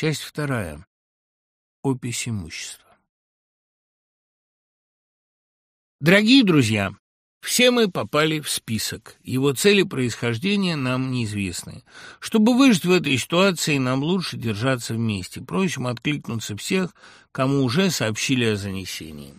Часть вторая. Опись имущества. Дорогие друзья, все мы попали в список. Его цели происхождения нам неизвестны. Чтобы выжить в этой ситуации, нам лучше держаться вместе. Просим откликнуться всех, кому уже сообщили о занесении.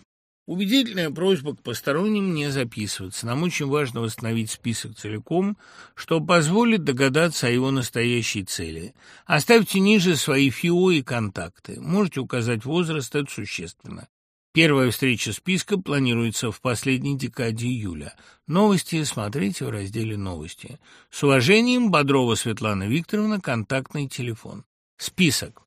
Убедительная просьба к посторонним не записываться. Нам очень важно восстановить список целиком, что позволит догадаться о его настоящей цели. Оставьте ниже свои ФИО и контакты. Можете указать возраст, это существенно. Первая встреча списка планируется в последней декаде июля. Новости смотрите в разделе «Новости». С уважением, Бодрова Светлана Викторовна, контактный телефон. Список.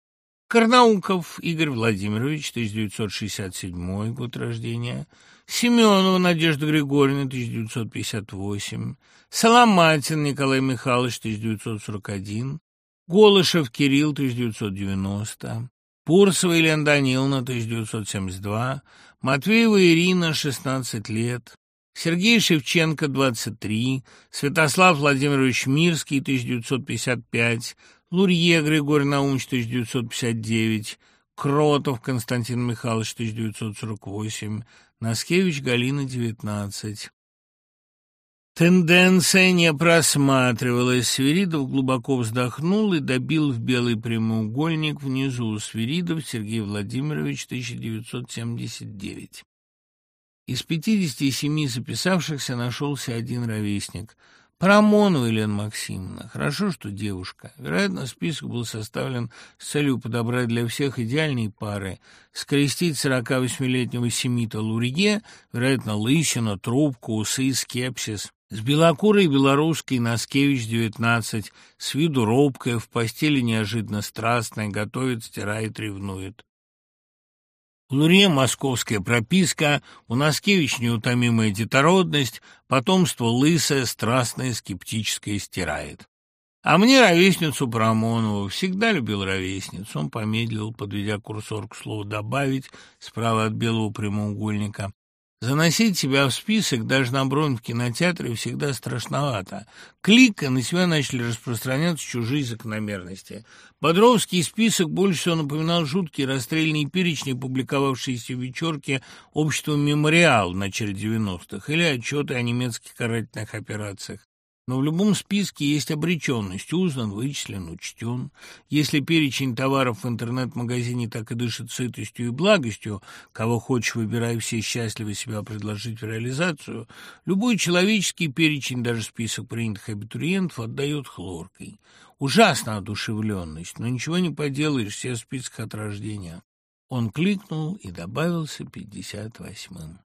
Карнауков Игорь Владимирович, 1967 год рождения. Семенова Надежда Григорьевна, 1958. Соломатин Николай Михайлович, 1941. Голышев Кирилл, 1990. Пурсова Елена Даниловна, 1972, Матвеева Ирина, 16 лет, Сергей Шевченко, 23, Святослав Владимирович Мирский, 1955, Лурье Григорий Наумович, 1959, Кротов Константин Михайлович, 1948, Наскевич Галина, 19. Тенденция не просматривалась. Свиридов глубоко вздохнул и добил в белый прямоугольник внизу. Свиридов Сергей Владимирович, 1979. Из 57 записавшихся нашелся один ровесник. Парамонова Елена Максимовна. Хорошо, что девушка. Вероятно, список был составлен с целью подобрать для всех идеальные пары. Скрестить 48-летнего семита Лурье, вероятно, лысина, трубку, усы, скепсис. С белокурой белорусской Наскевич, 19, с виду робкая, в постели неожиданно страстная, готовит, стирает, ревнует. У московская прописка, у Наскевич неутомимая детородность, потомство лысое, страстное, скептическое стирает. А мне ровесницу Парамонову. Всегда любил ровесницу. Он помедлил, подведя курсор к слову «добавить» справа от белого прямоугольника. Заносить себя в список даже на бронь в кинотеатре всегда страшновато. Клика на себя начали распространяться чужие закономерности. Бодровский список больше всего напоминал жуткие расстрельные перечни, публиковавшиеся в вечерке общества «Мемориал» в начале 90-х, или отчеты о немецких карательных операциях. Но в любом списке есть обреченность. Узнан, вычислен, учтен. Если перечень товаров в интернет-магазине так и дышит сытостью и благостью, кого хочешь, выбирай, все счастливы себя предложить в реализацию, любой человеческий перечень, даже список принятых абитуриентов, отдает хлоркой. Ужасна одушевленность, но ничего не поделаешь, все в списках от рождения. Он кликнул и добавился пятьдесят восьмым.